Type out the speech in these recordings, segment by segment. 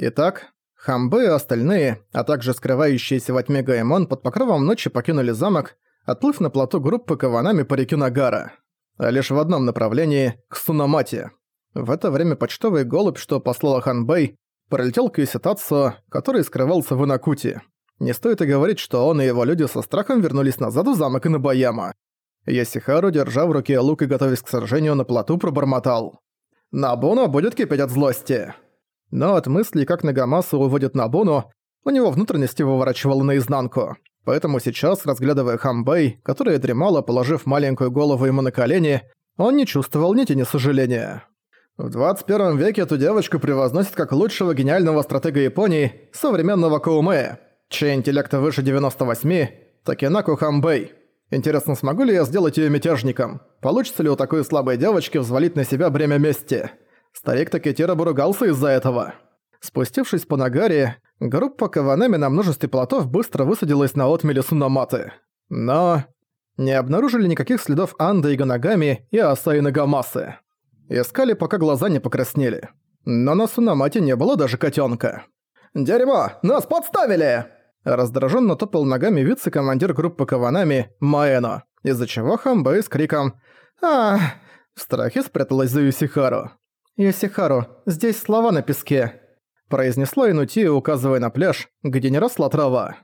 Итак, Хамбы и остальные, а также скрывающиеся во тьме Гаймон под покровом ночи покинули замок, отплыв на плоту группы Каванами по реке Нагара. А лишь в одном направлении – к Сунамате. В это время почтовый голубь, что послала Ханбэй, пролетел к Юситацу, который скрывался в Инакути. Не стоит и говорить, что он и его люди со страхом вернулись назад в замок Инабаяма. Ясихару, держа в руке лук и готовясь к сражению на плоту, пробормотал. «Набуна будет кипеть от злости!» Но от мысли, как Нагамасу уводит Набуну, у него внутренности выворачивало наизнанку. Поэтому сейчас, разглядывая Хамбэй, которая дремала, положив маленькую голову ему на колени, он не чувствовал ни тени сожаления. В 21 веке эту девочку превозносят как лучшего гениального стратега Японии, современного Каумея, чей интеллект выше 98, Такенаку Хамбэй. Интересно, смогу ли я сделать её мятежником? Получится ли у такой слабой девочки взвалить на себя бремя мести? Старик Такетира бы ругался из-за этого. Спустившись по Нагаре, группа Каванами на множестве плотов быстро высадилась на отмеле Сунаматы. Но не обнаружили никаких следов Анда и Ганагами и Асаи Нагамасы. Искали, пока глаза не покраснели. Но на Сунамате не было даже котенка. «Дерьмо! Нас подставили!» Раздраженно топал ногами вице-командир группы Каванами Маэно, из-за чего Хамбэй с криком а в страхе спряталась за Юсихару. «Юсихару, здесь слова на песке», произнесла Инутия, указывая на пляж, где не росла трава.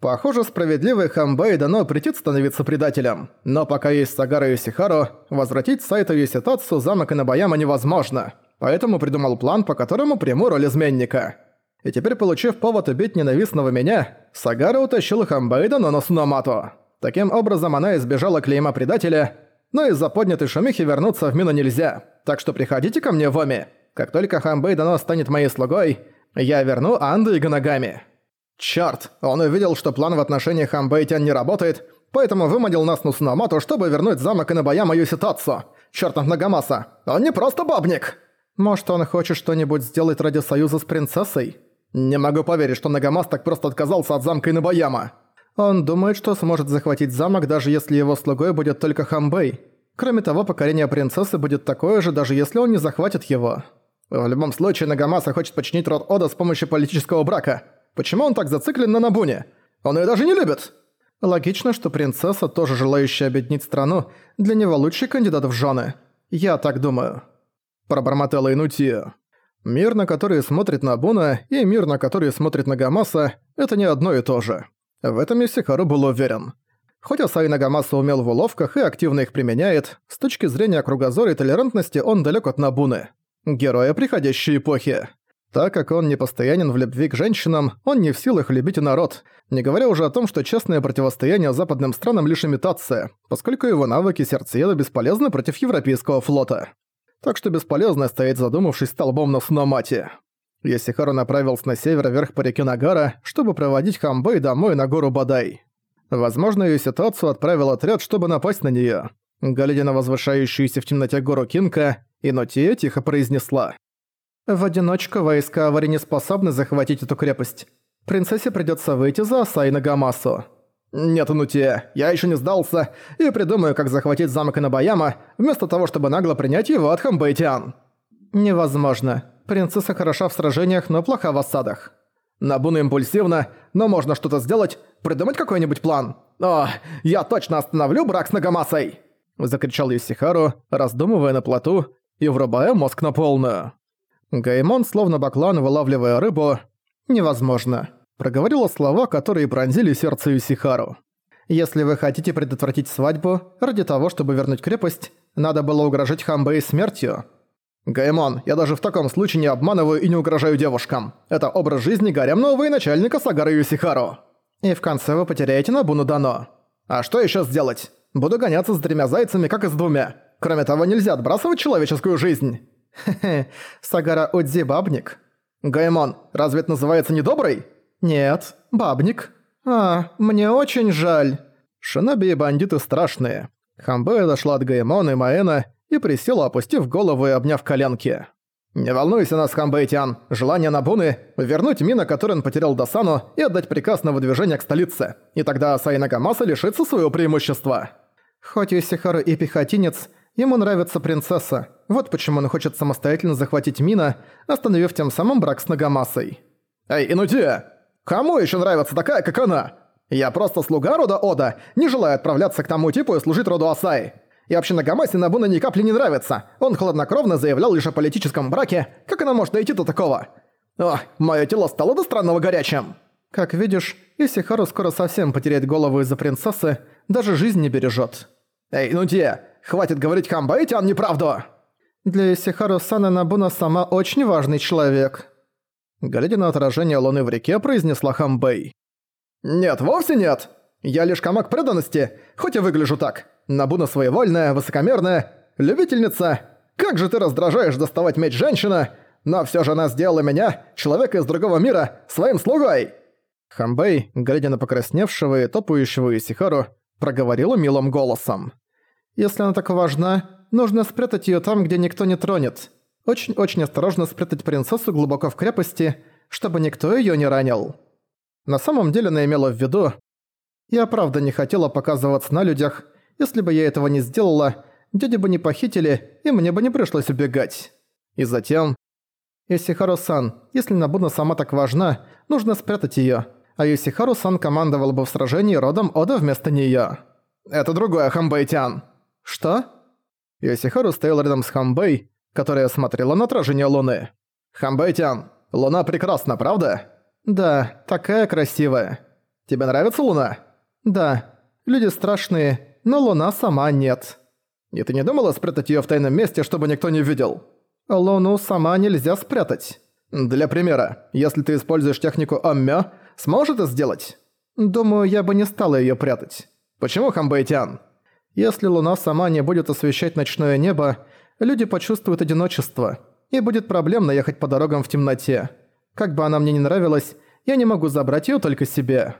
Похоже, справедливый Хамбэй дано претит становиться предателем, но пока есть Сагара Юсихару, возвратить Сайта Юситацу замок Инабаяма невозможно, поэтому придумал план, по которому приму роль изменника. И теперь, получив повод убить ненавистного меня, Сагара утащил Хамбэй дано на Сунамату. Таким образом, она избежала клейма предателя, но из-за поднятой шумихи вернуться в Мину нельзя, так что приходите ко мне в Оми. Как только Хамбэй дано станет моей слугой, я верну Анду и Ганагами. Чёрт, он увидел, что план в отношениях Хамбэйтян не работает, поэтому выманил нас на Сунамату, чтобы вернуть замок Инабаяма Юситацу. Чёртов Нагамаса, он не просто бабник! Может, он хочет что-нибудь сделать ради союза с принцессой? Не могу поверить, что Нагамас так просто отказался от замка Инабаяма. Он думает, что сможет захватить замок, даже если его слугой будет только Хамбэй. Кроме того, покорение принцессы будет такое же, даже если он не захватит его. В любом случае, Нагамаса хочет починить род Ода с помощью политического брака – Почему он так зациклен на Набуне? Он ее даже не любит!» Логично, что принцесса, тоже желающая объединить страну, для него лучший кандидат в жены. Я так думаю. Пробормотала Инутия. Мир, на который смотрит Набуна, и мир, на который смотрит Нагамаса, это не одно и то же. В этом Исихару был уверен. Хоть Асай Нагамаса умел в уловках и активно их применяет, с точки зрения кругозора и толерантности он далек от Набуны. Героя приходящей эпохи. Так как он не постоянен в любви к женщинам, он не в силах любить народ, не говоря уже о том, что честное противостояние западным странам лишь имитация, поскольку его навыки сердцееда бесполезны против европейского флота. Так что бесполезно стоять задумавшись столбом на Суномате. Есихару направился на север вверх по реке Нагара, чтобы проводить Хамбэй домой на гору Бадай. Возможно, ее ситуацию отправил отряд, чтобы напасть на нее. Глядя на возвышающуюся в темноте гору Кинка, Инотия тихо произнесла. В одиночку войска Авари не способны захватить эту крепость. Принцессе придётся выйти за Асай Нагамасу. «Нет, Нутия, я ещё не сдался и придумаю, как захватить замок Инабаяма, вместо того, чтобы нагло принять его от Хамбэйтиан». «Невозможно. Принцесса хороша в сражениях, но плоха в осадах». Набуна импульсивно, но можно что-то сделать, придумать какой-нибудь план. «О, я точно остановлю брак с Нагамасой!» Закричал Юсихару, раздумывая на плоту и врубая мозг на полную. Гаймон, словно баклан, вылавливая рыбу, «Невозможно», проговорила слова, которые пронзили сердце Юсихару. «Если вы хотите предотвратить свадьбу, ради того, чтобы вернуть крепость, надо было угрожать Хамбэй смертью». «Гаймон, я даже в таком случае не обманываю и не угрожаю девушкам. Это образ жизни гаремного военачальника Сагара Юсихару». «И в конце вы потеряете Набуну Дано». «А что еще сделать? Буду гоняться с тремя зайцами, как и с двумя. Кроме того, нельзя отбрасывать человеческую жизнь». Сагара Удзи бабник? Гаймон, разве это называется недобрый? Нет, бабник. А, мне очень жаль. Шиноби и бандиты страшные. Хамбэ дошла от Гаймона и Маэна и присела, опустив голову и обняв коленки. «Не волнуйся нас, Хамбэйтян. Желание Набуны — вернуть Мина, который он потерял Досану, и отдать приказ на выдвижение к столице. И тогда Асай Нагамаса лишится своего преимущества». Хоть Юсихару и пехотинец, Ему нравится принцесса. Вот почему он хочет самостоятельно захватить Мина, остановив тем самым брак с Нагамасой. «Эй, Инудия! Кому еще нравится такая, как она? Я просто слуга рода Ода, не желаю отправляться к тому типу и служить роду Асай. И вообще Нагамасе Набуна ни капли не нравится. Он хладнокровно заявлял лишь о политическом браке. Как она может дойти до такого? О, мое тело стало до странного горячим. Как видишь, Исихару скоро совсем потеряет голову из-за принцессы, даже жизнь не бережет. Эй, ну те, хватит говорить Хамбаити, он неправду! Для Исихару Сана Набуна сама очень важный человек. Глядя на отражение луны в реке, произнесла Хамбэй. «Нет, вовсе нет! Я лишь камак преданности, хоть и выгляжу так. Набуна своевольная, высокомерная, любительница. Как же ты раздражаешь доставать меч женщина, но все же она сделала меня, человека из другого мира, своим слугой!» Хамбэй, глядя на покрасневшего и топающего Исихару, проговорила милым голосом. «Если она так важна, нужно спрятать ее там, где никто не тронет. Очень-очень осторожно спрятать принцессу глубоко в крепости, чтобы никто ее не ранил». На самом деле она имела в виду, «Я правда не хотела показываться на людях, если бы я этого не сделала, дядю бы не похитили, и мне бы не пришлось убегать». И затем... «Исихару-сан, если Набуна сама так важна, нужно спрятать её, а Исихару-сан командовал бы в сражении родом Ода вместо неё». «Это другое, Хамбэйтян». «Что?» Исихару стоял рядом с Хамбэй, которая смотрела на отражение луны. «Хамбэйтян, луна прекрасна, правда?» «Да, такая красивая. Тебе нравится луна?» «Да. Люди страшные, но луна сама нет». «И ты не думала спрятать её в тайном месте, чтобы никто не видел?» «Луну сама нельзя спрятать». «Для примера, если ты используешь технику Оммё, сможешь это сделать?» «Думаю, я бы не стала её прятать». «Почему, Хамбэйтян?» «Если луна сама не будет освещать ночное небо, люди почувствуют одиночество, и будет проблемно ехать по дорогам в темноте. Как бы она мне не нравилась, я не могу забрать её только себе».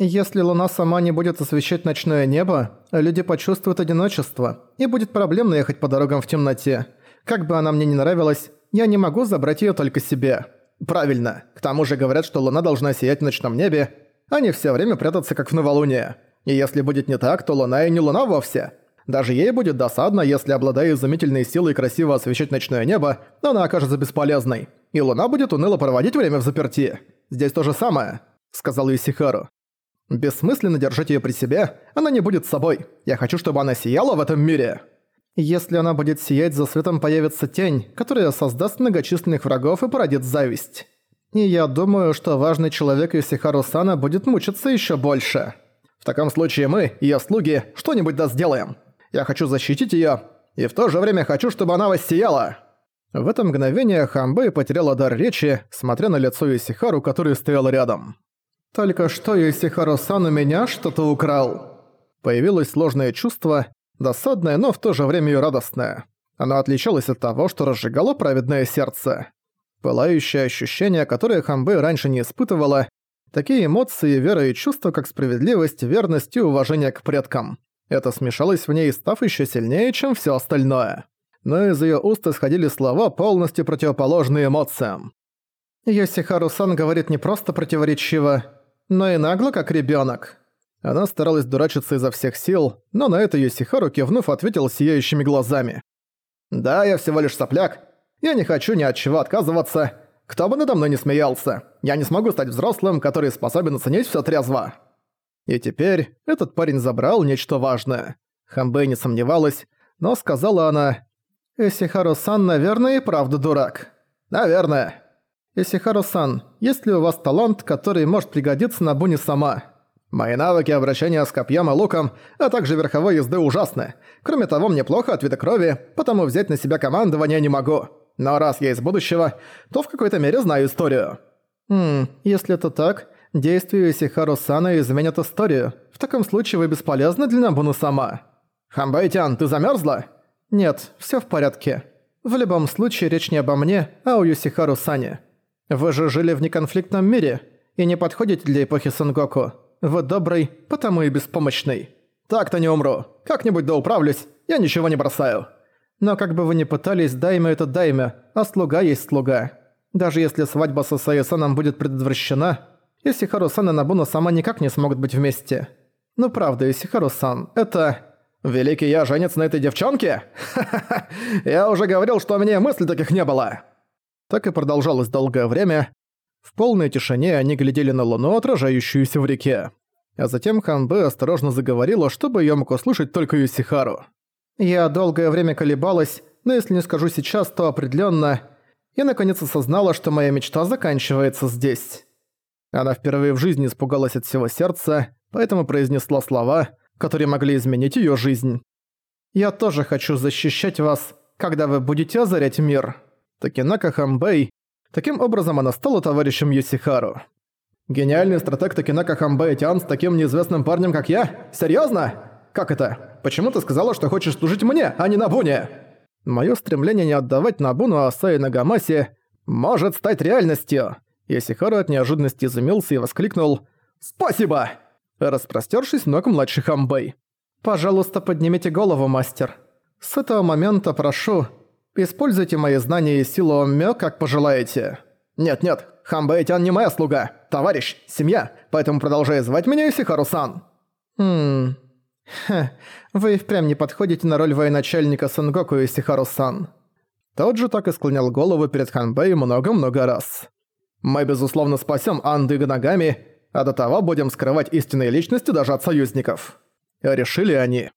Если луна сама не будет освещать ночное небо, люди почувствуют одиночество, и будет проблемно ехать по дорогам в темноте. Как бы она мне не нравилась, я не могу забрать её только себе. Правильно. К тому же говорят, что луна должна сиять в ночном небе, а не всё время прятаться как в новолуние. И если будет не так, то луна и не луна вовсе. Даже ей будет досадно, если, обладая изумительной силой красиво освещать ночное небо, она окажется бесполезной. И луна будет уныло проводить время в заперти. Здесь то же самое, сказал Исихару. Бессмысленно держать её при себе, она не будет собой. Я хочу, чтобы она сияла в этом мире. Если она будет сиять, за светом появится тень, которая создаст многочисленных врагов и породит зависть. И я думаю, что важный человек Исихару Сана будет мучиться ещё больше. В таком случае мы, её слуги, что-нибудь да сделаем. Я хочу защитить её, и в то же время хочу, чтобы она воссияла». В это мгновение Хамбэй потеряла дар речи, смотря на лицо Исихару, который стоял рядом. «Только что Исихаро-сан у меня что-то украл». Появилось сложное чувство, досадное, но в то же время и радостное. Оно отличалось от того, что разжигало праведное сердце. Пылающее ощущение, которое Хамбэй раньше не испытывала, такие эмоции, вера и чувства, как справедливость, верность и уважение к предкам. Это смешалось в ней, став еще сильнее, чем все остальное. Но из ее уст исходили слова, полностью противоположные эмоциям. Йосихару-сан говорит не просто противоречиво, но и нагло, как ребенок. Она старалась дурачиться изо всех сил, но на это Йосихару кивнув ответил сияющими глазами. «Да, я всего лишь сопляк. Я не хочу ни от чего отказываться. Кто бы надо мной не смеялся. Я не смогу стать взрослым, который способен оценить все трезво». И теперь этот парень забрал нечто важное. Хамбэй не сомневалась, но сказала она... «Эсихару-сан, наверное, и правда дурак». «Наверное». «Исихару-сан, есть ли у вас талант, который может пригодиться на Буни сама?» «Мои навыки обращения с копьем и луком, а также верховой езды ужасны. Кроме того, мне плохо от вида крови, потому взять на себя командование не могу. Но раз я из будущего, то в какой-то мере знаю историю». «Хм, если это так, действия Исихару-сана изменят историю. В таком случае вы бесполезны для Набуну сама». «Хамбайтян, ты замерзла? «Нет, все в порядке. В любом случае речь не обо мне, а о Юсихару-сане». Вы же жили в неконфликтном мире и не подходите для эпохи Сангоку. Вы добрый, потому и беспомощный. Так-то не умру. Как-нибудь да управлюсь. Я ничего не бросаю. Но как бы вы ни пытались, дайме это дайме, а слуга есть слуга. Даже если свадьба с Асаи-саном будет предотвращена, Исихару-сан и Набуна сама никак не смогут быть вместе. Ну правда, Исихару-сан, это... Великий я женится на этой девчонке? Ха-ха-ха! Я уже говорил, что у меня мыслей таких не было!» Так и продолжалось долгое время. В полной тишине они глядели на луну, отражающуюся в реке. А затем Ханбэ осторожно заговорила, чтобы её мог услышать только Юсихару. «Я долгое время колебалась, но если не скажу сейчас, то определённо. Я наконец осознала, что моя мечта заканчивается здесь». Она впервые в жизни испугалась от всего сердца, поэтому произнесла слова, которые могли изменить её жизнь. «Я тоже хочу защищать вас, когда вы будете озарять мир». Такинака Хамбэй. Таким образом она стала товарищем Юсихару. «Гениальный стратег Такинака Хамбэй Тян с таким неизвестным парнем, как я? Серьёзно? Как это? Почему ты сказала, что хочешь служить мне, а не Набуне?» Моё стремление не отдавать Набуну Асаи Нагамаси может стать реальностью. Исихару от неожиданности изумился и воскликнул «Спасибо!» распростёршись ног младший Хамбэй. «Пожалуйста, поднимите голову, мастер. С этого момента прошу, используйте мои знания и силу Мё, как пожелаете. Нет-нет, Хамбэй-тян не моя слуга, товарищ, семья, поэтому продолжай звать меня Исихару-сан». «Хм... Хе, вы и впрямь не подходите на роль военачальника Сенгоку Исихару-сан». Тот же так и склонял голову перед Ханбэй много-много раз. «Мы, безусловно, спасем Анды Ганагами, а до того будем скрывать истинные личности даже от союзников. Решили они.